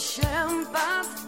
champagne